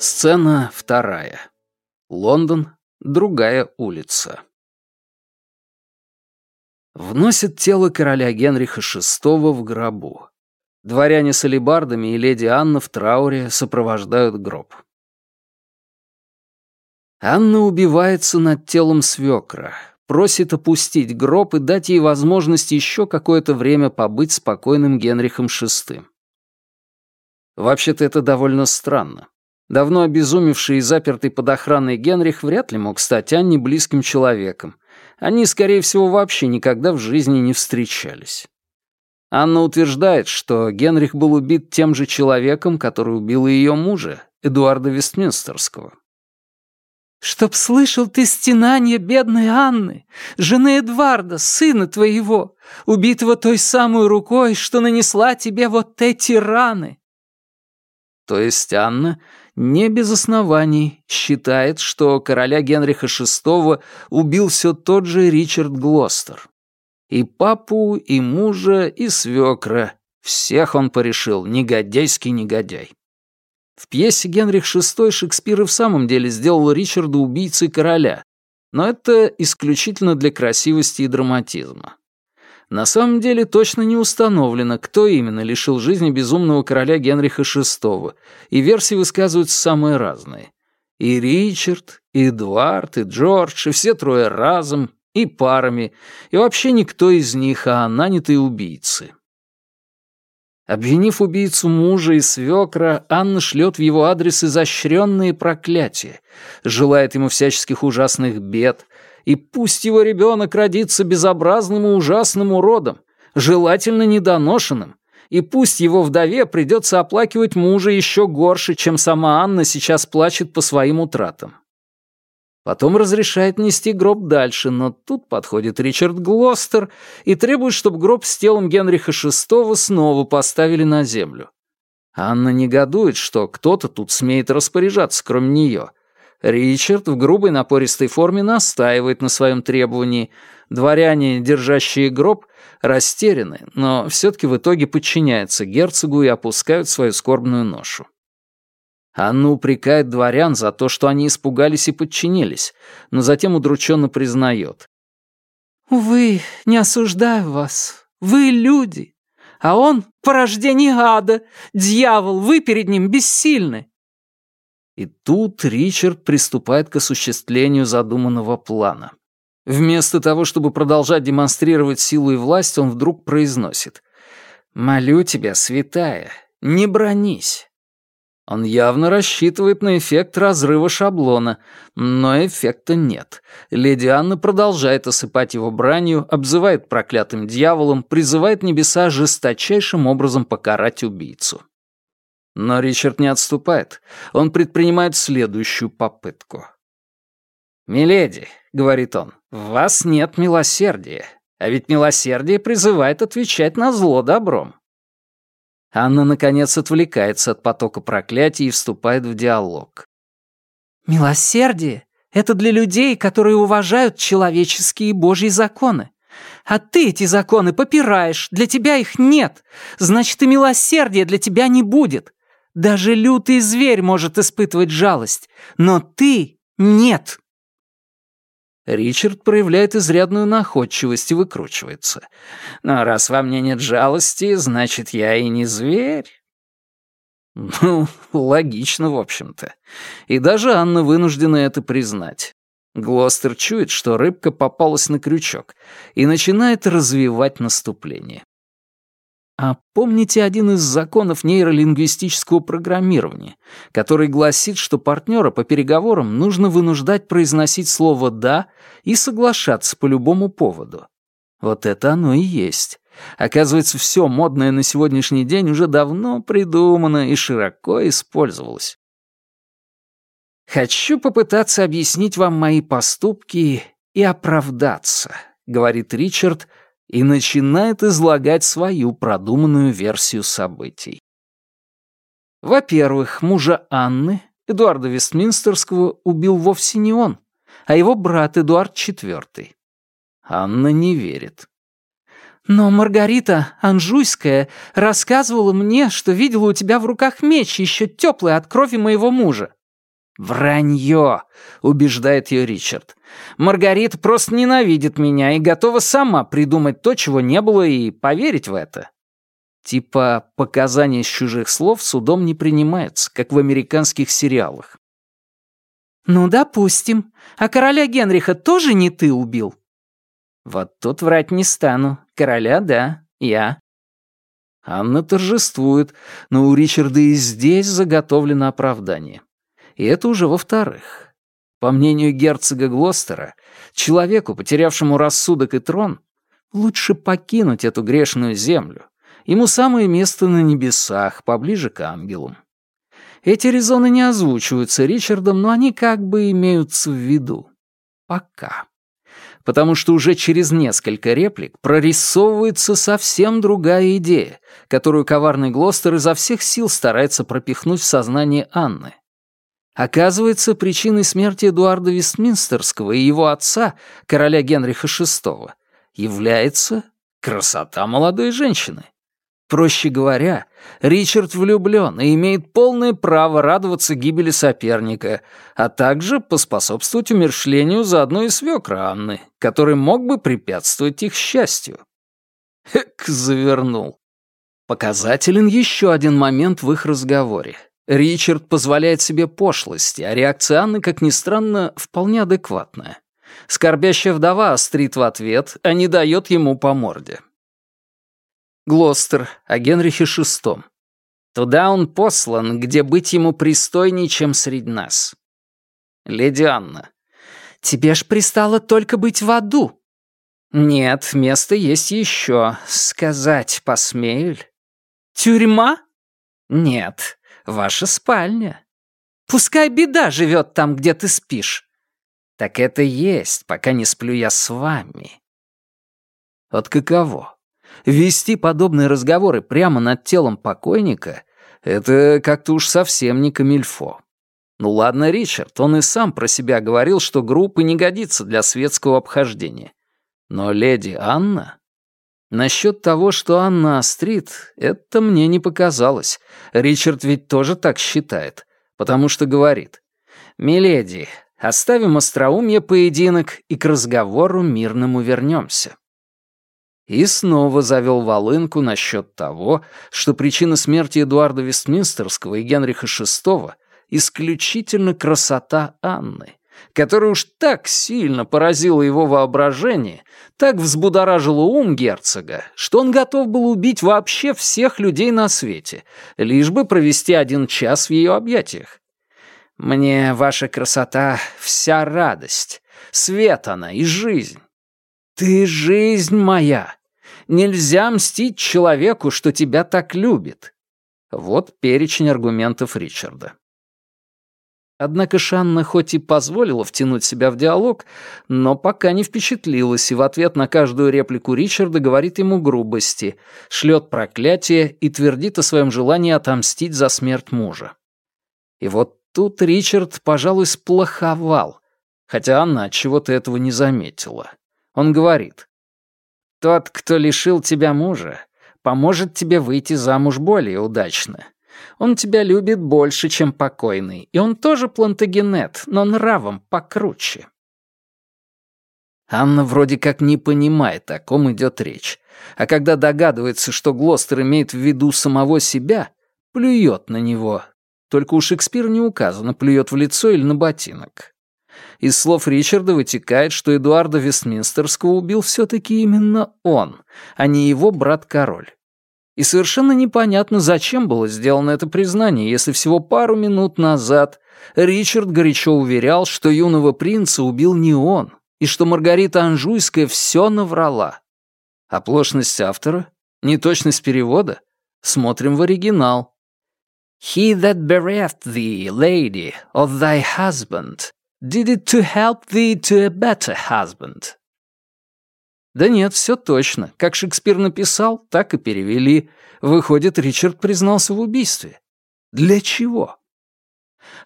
Сцена вторая. Лондон, другая улица. Вносят тело короля Генриха VI в гробу. Дворяне с алебардами и леди Анна в трауре сопровождают гроб. Анна убивается над телом свекра, просит опустить гроб и дать ей возможность еще какое-то время побыть спокойным Генрихом VI. Вообще-то это довольно странно. Давно обезумевший и запертый под охраной Генрих вряд ли мог стать Анне близким человеком. Они, скорее всего, вообще никогда в жизни не встречались. Анна утверждает, что Генрих был убит тем же человеком, который убил ее мужа, Эдуарда Вестминстерского. «Чтоб слышал ты стенание бедной Анны, жены Эдварда, сына твоего, убитого той самой рукой, что нанесла тебе вот эти раны». То есть Анна не без оснований считает, что короля Генриха VI убил все тот же Ричард Глостер. И папу, и мужа, и свекра. Всех он порешил, негодяйский негодяй. В пьесе «Генрих VI» Шекспир и в самом деле сделал Ричарда убийцей короля, но это исключительно для красивости и драматизма. На самом деле точно не установлено, кто именно лишил жизни безумного короля Генриха VI, и версии высказываются самые разные. И Ричард, и Эдуард, и Джордж, и все трое разом, и парами, и вообще никто из них, а нанятые убийцы. Обвинив убийцу мужа и свекра, Анна шлет в его адрес изощренные проклятия, желает ему всяческих ужасных бед, и пусть его ребенок родится безобразным и ужасным уродом, желательно недоношенным, и пусть его вдове придется оплакивать мужа еще горше, чем сама Анна сейчас плачет по своим утратам. Потом разрешает нести гроб дальше, но тут подходит Ричард Глостер и требует, чтобы гроб с телом Генриха VI снова поставили на землю. Анна негодует, что кто-то тут смеет распоряжаться, кроме нее — Ричард в грубой напористой форме настаивает на своем требовании. Дворяне, держащие гроб, растеряны, но все-таки в итоге подчиняются герцогу и опускают свою скорбную ношу. Анна упрекает дворян за то, что они испугались и подчинились, но затем удрученно признает. «Увы, не осуждаю вас. Вы люди, а он — порождение ада, дьявол, вы перед ним бессильны. И тут Ричард приступает к осуществлению задуманного плана. Вместо того, чтобы продолжать демонстрировать силу и власть, он вдруг произносит «Молю тебя, святая, не бронись». Он явно рассчитывает на эффект разрыва шаблона, но эффекта нет. Леди Анна продолжает осыпать его бранью, обзывает проклятым дьяволом, призывает небеса жесточайшим образом покарать убийцу. Но Ричард не отступает. Он предпринимает следующую попытку. «Миледи», — говорит он, — «в вас нет милосердия, а ведь милосердие призывает отвечать на зло добром». Анна, наконец, отвлекается от потока проклятий и вступает в диалог. «Милосердие — это для людей, которые уважают человеческие и божьи законы. А ты эти законы попираешь, для тебя их нет. Значит, и милосердия для тебя не будет. Даже лютый зверь может испытывать жалость, но ты — нет!» Ричард проявляет изрядную находчивость и выкручивается. «Но раз во мне нет жалости, значит, я и не зверь». Ну, логично, в общем-то. И даже Анна вынуждена это признать. Глостер чует, что рыбка попалась на крючок и начинает развивать наступление. А помните один из законов нейролингвистического программирования, который гласит, что партнера по переговорам нужно вынуждать произносить слово «да» и соглашаться по любому поводу? Вот это оно и есть. Оказывается, все модное на сегодняшний день уже давно придумано и широко использовалось. «Хочу попытаться объяснить вам мои поступки и оправдаться», — говорит Ричард, — и начинает излагать свою продуманную версию событий. Во-первых, мужа Анны, Эдуарда Вестминстерского, убил вовсе не он, а его брат Эдуард IV. Анна не верит. Но Маргарита Анжуйская рассказывала мне, что видела у тебя в руках меч, еще теплый от крови моего мужа». «Вранье!» — убеждает ее Ричард. «Маргарита просто ненавидит меня и готова сама придумать то, чего не было, и поверить в это». Типа показания с чужих слов судом не принимаются, как в американских сериалах. «Ну, допустим. А короля Генриха тоже не ты убил?» «Вот тут врать не стану. Короля, да, я». Анна торжествует, но у Ричарда и здесь заготовлено оправдание. И это уже во-вторых. По мнению герцога Глостера, человеку, потерявшему рассудок и трон, лучше покинуть эту грешную землю. Ему самое место на небесах, поближе к ангелам. Эти резоны не озвучиваются Ричардом, но они как бы имеются в виду. Пока. Потому что уже через несколько реплик прорисовывается совсем другая идея, которую коварный Глостер изо всех сил старается пропихнуть в сознание Анны. Оказывается, причиной смерти Эдуарда Вестминстерского и его отца, короля Генриха VI, является красота молодой женщины. Проще говоря, Ричард влюблен и имеет полное право радоваться гибели соперника, а также поспособствовать умершлению заодно и свекра Анны, который мог бы препятствовать их счастью. Эк, завернул. Показателен еще один момент в их разговоре. Ричард позволяет себе пошлости, а реакция Анны, как ни странно, вполне адекватная. Скорбящая вдова острит в ответ, а не дает ему по морде. Глостер о Генрихе VI. Туда он послан, где быть ему пристойней, чем среди нас. Леди Анна. Тебе ж пристало только быть в аду. Нет, место есть еще. Сказать посмею? Тюрьма? Нет, ваша спальня. Пускай беда живет там, где ты спишь. Так это есть, пока не сплю я с вами. Вот каково? Вести подобные разговоры прямо над телом покойника — это как-то уж совсем не камильфо. Ну ладно, Ричард, он и сам про себя говорил, что группа не годится для светского обхождения. Но леди Анна... Насчет того, что Анна острит, это мне не показалось. Ричард ведь тоже так считает, потому что говорит. «Миледи, оставим остроумие поединок и к разговору мирному вернемся». И снова завел волынку насчет того, что причина смерти Эдуарда Вестминстерского и Генриха VI исключительно красота Анны, которая уж так сильно поразила его воображение, так взбудоражила ум герцога, что он готов был убить вообще всех людей на свете, лишь бы провести один час в ее объятиях. «Мне ваша красота — вся радость, свет она и жизнь. «Ты жизнь моя! Нельзя мстить человеку, что тебя так любит!» Вот перечень аргументов Ричарда. Однако Шанна хоть и позволила втянуть себя в диалог, но пока не впечатлилась и в ответ на каждую реплику Ричарда говорит ему грубости, шлет проклятие и твердит о своем желании отомстить за смерть мужа. И вот тут Ричард, пожалуй, сплоховал, хотя она чего-то этого не заметила. Он говорит, «Тот, кто лишил тебя мужа, поможет тебе выйти замуж более удачно. Он тебя любит больше, чем покойный, и он тоже плантагенет, но нравом покруче». Анна вроде как не понимает, о ком идет речь. А когда догадывается, что Глостер имеет в виду самого себя, плюет на него. Только у Шекспира не указано, плюет в лицо или на ботинок. Из слов Ричарда вытекает, что Эдуарда Вестминстерского убил все-таки именно он, а не его брат-король. И совершенно непонятно, зачем было сделано это признание, если всего пару минут назад Ричард горячо уверял, что юного принца убил не он, и что Маргарита Анжуйская все наврала. Оплошность автора? Неточность перевода? Смотрим в оригинал. «He that bereft thee, lady, of thy husband, Did it to help thee to a better husband?» Да нет, все точно. Как Шекспир написал, так и перевели. Выходит, Ричард признался в убийстве. Для чего?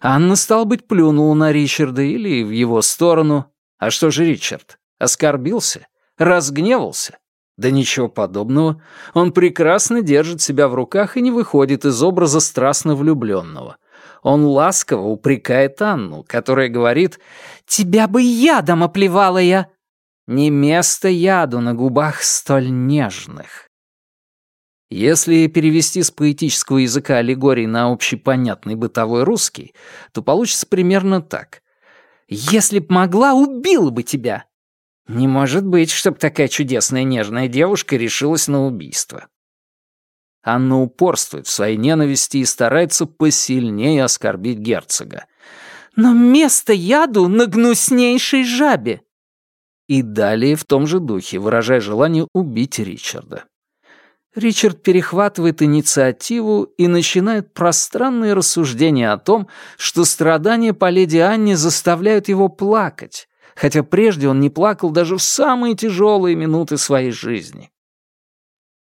Анна, стал быть, плюнула на Ричарда или в его сторону. А что же Ричард? Оскорбился? Разгневался? Да ничего подобного. Он прекрасно держит себя в руках и не выходит из образа страстно влюбленного. Он ласково упрекает Анну, которая говорит «Тебя бы ядом оплевала я!» Не место яду на губах столь нежных. Если перевести с поэтического языка аллегории на общепонятный бытовой русский, то получится примерно так. «Если б могла, убила бы тебя!» Не может быть, чтобы такая чудесная нежная девушка решилась на убийство. Анна упорствует в своей ненависти и старается посильнее оскорбить герцога. «Но место яду на гнуснейшей жабе!» И далее в том же духе, выражая желание убить Ричарда. Ричард перехватывает инициативу и начинает пространные рассуждения о том, что страдания по леди Анне заставляют его плакать, хотя прежде он не плакал даже в самые тяжелые минуты своей жизни.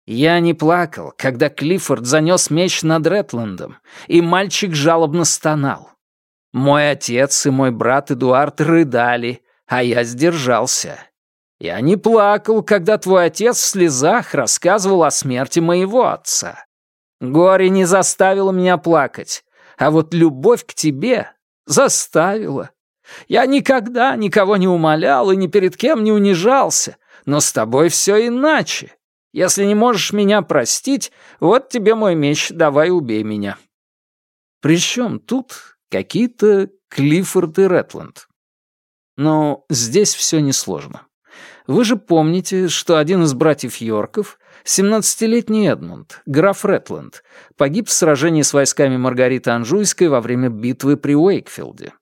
Я не плакал, когда Клиффорд занес меч над Ретландом, и мальчик жалобно стонал. Мой отец и мой брат Эдуард рыдали, а я сдержался. Я не плакал, когда твой отец в слезах рассказывал о смерти моего отца. Горе не заставило меня плакать, а вот любовь к тебе заставила. Я никогда никого не умолял и ни перед кем не унижался, но с тобой все иначе. Если не можешь меня простить, вот тебе мой меч, давай убей меня». Причем тут какие-то Клиффорд и Ретленд. Но здесь все несложно. Вы же помните, что один из братьев Йорков, 17-летний Эдмунд, граф Ретленд, погиб в сражении с войсками Маргариты Анжуйской во время битвы при Уэйкфилде.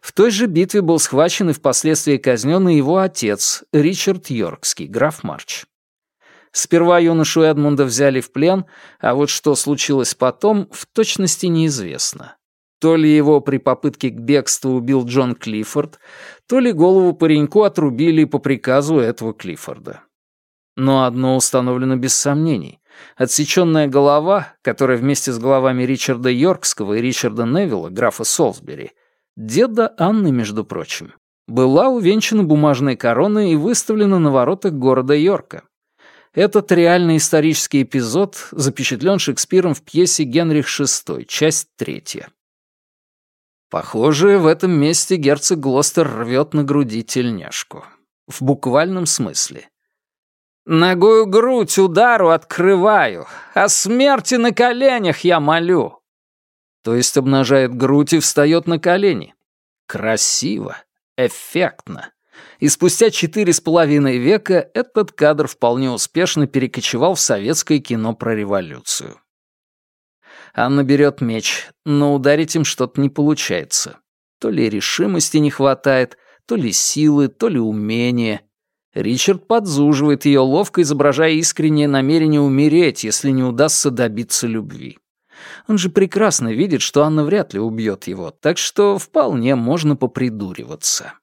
В той же битве был схвачен и впоследствии казнен его отец, Ричард Йоркский, граф Марч. Сперва юношу Эдмунда взяли в плен, а вот что случилось потом, в точности неизвестно. То ли его при попытке к бегству убил Джон Клиффорд, то ли голову пареньку отрубили по приказу этого Клиффорда. Но одно установлено без сомнений. Отсеченная голова, которая вместе с головами Ричарда Йоркского и Ричарда Невилла, графа Солсбери, деда Анны, между прочим, была увенчана бумажной короной и выставлена на воротах города Йорка. Этот реальный исторический эпизод запечатлен Шекспиром в пьесе «Генрих VI», часть третья. Похоже, в этом месте герцог Глостер рвет на груди тельняшку. В буквальном смысле. «Ногою грудь удару открываю, о смерти на коленях я молю то есть обнажает грудь и встает на колени. Красиво, эффектно. И спустя четыре с половиной века этот кадр вполне успешно перекочевал в советское кино про революцию. Анна берет меч, но ударить им что-то не получается. То ли решимости не хватает, то ли силы, то ли умения. Ричард подзуживает ее, ловко изображая искреннее намерение умереть, если не удастся добиться любви. Он же прекрасно видит, что Анна вряд ли убьет его, так что вполне можно попридуриваться.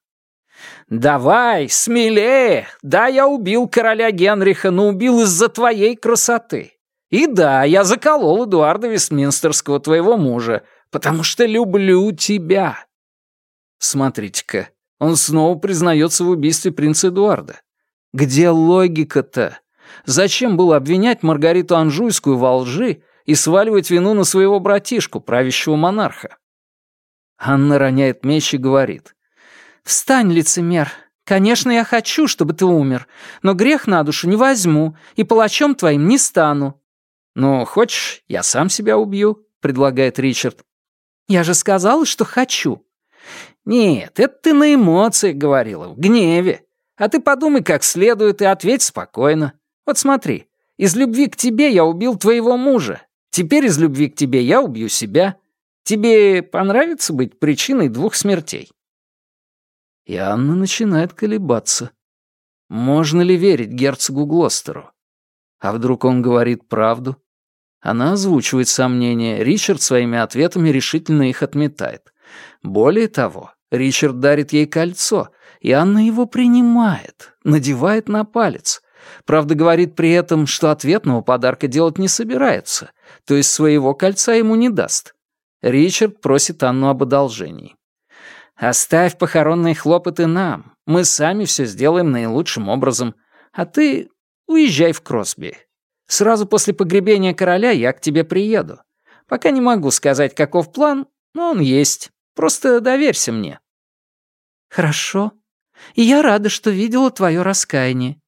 «Давай, смелее! Да, я убил короля Генриха, но убил из-за твоей красоты. И да, я заколол Эдуарда Вестминстерского, твоего мужа, потому что люблю тебя». Смотрите-ка, он снова признается в убийстве принца Эдуарда. Где логика-то? Зачем было обвинять Маргариту Анжуйскую во лжи, и сваливать вину на своего братишку, правящего монарха. Анна роняет меч и говорит. «Встань, лицемер. Конечно, я хочу, чтобы ты умер, но грех на душу не возьму и палачом твоим не стану». «Ну, хочешь, я сам себя убью?» — предлагает Ричард. «Я же сказала, что хочу». «Нет, это ты на эмоциях говорила, в гневе. А ты подумай как следует и ответь спокойно. Вот смотри, из любви к тебе я убил твоего мужа, Теперь из любви к тебе я убью себя. Тебе понравится быть причиной двух смертей?» И Анна начинает колебаться. Можно ли верить герцогу Глостеру? А вдруг он говорит правду? Она озвучивает сомнения, Ричард своими ответами решительно их отметает. Более того, Ричард дарит ей кольцо, и Анна его принимает, надевает на палец. Правда, говорит при этом, что ответного подарка делать не собирается, то есть своего кольца ему не даст. Ричард просит Анну об одолжении. «Оставь похоронные хлопоты нам. Мы сами все сделаем наилучшим образом. А ты уезжай в Кросби. Сразу после погребения короля я к тебе приеду. Пока не могу сказать, каков план, но он есть. Просто доверься мне». «Хорошо. И я рада, что видела твое раскаяние».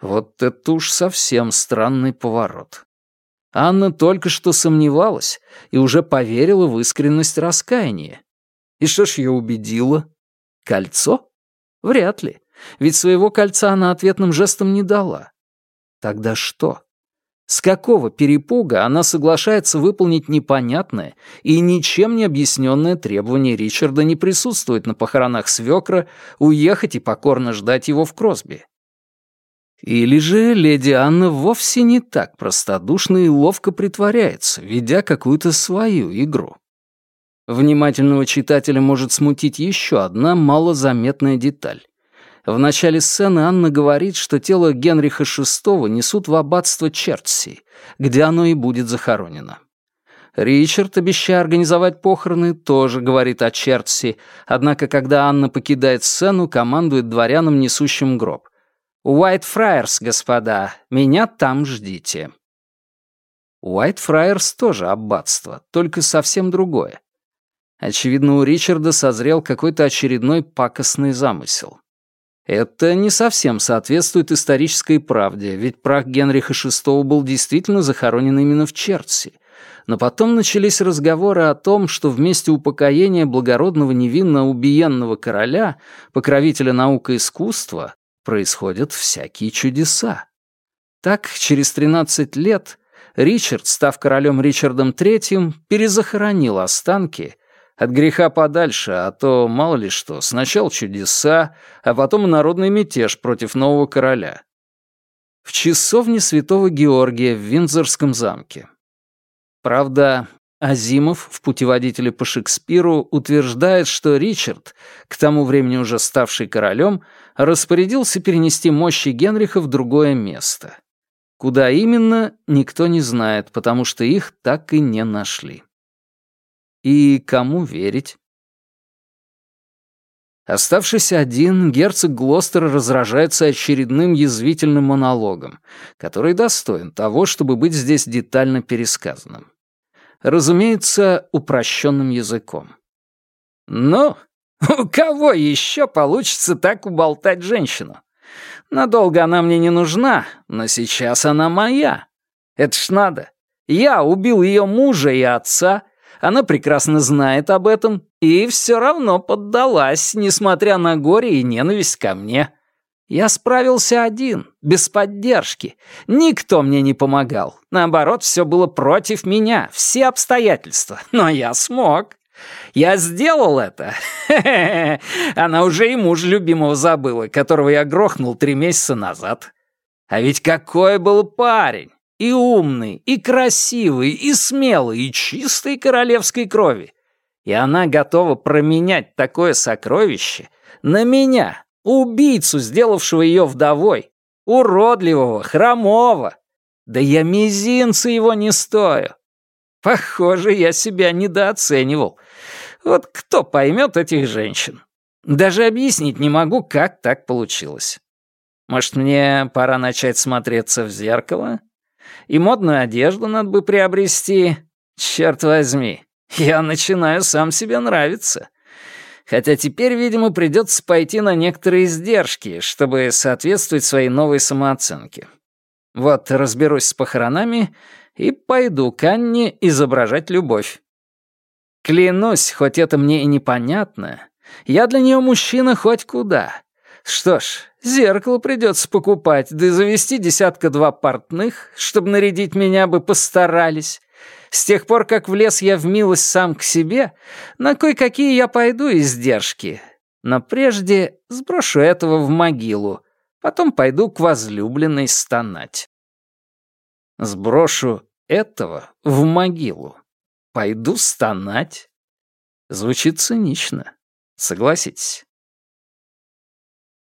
Вот это уж совсем странный поворот. Анна только что сомневалась и уже поверила в искренность раскаяния. И что ж ее убедило? Кольцо? Вряд ли. Ведь своего кольца она ответным жестом не дала. Тогда что? С какого перепуга она соглашается выполнить непонятное и ничем не объясненное требование Ричарда не присутствовать на похоронах свекра, уехать и покорно ждать его в Кросби? Или же леди Анна вовсе не так простодушна и ловко притворяется, ведя какую-то свою игру? Внимательного читателя может смутить еще одна малозаметная деталь. В начале сцены Анна говорит, что тело Генриха VI несут в аббатство Чертси, где оно и будет захоронено. Ричард, обещая организовать похороны, тоже говорит о Чертси, однако когда Анна покидает сцену, командует дворянам, несущим гроб. «Уайт Фраерс, господа, меня там ждите». Уайт Фраерс тоже аббатство, только совсем другое. Очевидно, у Ричарда созрел какой-то очередной пакостный замысел. Это не совсем соответствует исторической правде, ведь прах Генриха VI был действительно захоронен именно в Черси. Но потом начались разговоры о том, что вместе упокоения благородного невинно убиенного короля, покровителя наук и искусства, происходят всякие чудеса. Так, через 13 лет Ричард, став королем Ричардом III, перезахоронил останки — от греха подальше, а то, мало ли что, сначала чудеса, а потом народный мятеж против нового короля. В часовне святого Георгия в Виндзорском замке. Правда, Азимов в «Путеводителе по Шекспиру» утверждает, что Ричард, к тому времени уже ставший королем, распорядился перенести мощи Генриха в другое место. Куда именно, никто не знает, потому что их так и не нашли. И кому верить? Оставшись один, герцог Глостер разражается очередным язвительным монологом, который достоин того, чтобы быть здесь детально пересказанным. Разумеется, упрощенным языком. «Ну, у кого еще получится так уболтать женщину? Надолго она мне не нужна, но сейчас она моя. Это ж надо. Я убил ее мужа и отца, она прекрасно знает об этом и все равно поддалась, несмотря на горе и ненависть ко мне. Я справился один, без поддержки. Никто мне не помогал. Наоборот, все было против меня, все обстоятельства. Но я смог. Я сделал это. Она уже и муж любимого забыла, которого я грохнул три месяца назад. А ведь какой был парень! И умный, и красивый, и смелый, и чистой королевской крови. И она готова променять такое сокровище на меня, убийцу, сделавшего ее вдовой, уродливого, хромого. Да я мизинца его не стою. Похоже, я себя недооценивал. Вот кто поймет этих женщин? Даже объяснить не могу, как так получилось. Может, мне пора начать смотреться в зеркало? И модную одежду надо бы приобрести. Черт возьми, я начинаю сам себе нравиться. Хотя теперь, видимо, придется пойти на некоторые издержки, чтобы соответствовать своей новой самооценке. Вот разберусь с похоронами и пойду к Анне изображать любовь. Клянусь, хоть это мне и непонятно, я для нее мужчина хоть куда. Что ж, зеркало придется покупать, да и завести десятка-два портных, чтобы нарядить меня бы постарались. С тех пор, как влез я в милость сам к себе, на кое-какие я пойду издержки. Но прежде сброшу этого в могилу, потом пойду к возлюбленной стонать. Сброшу этого в могилу. Пойду стонать. Звучит цинично, согласитесь.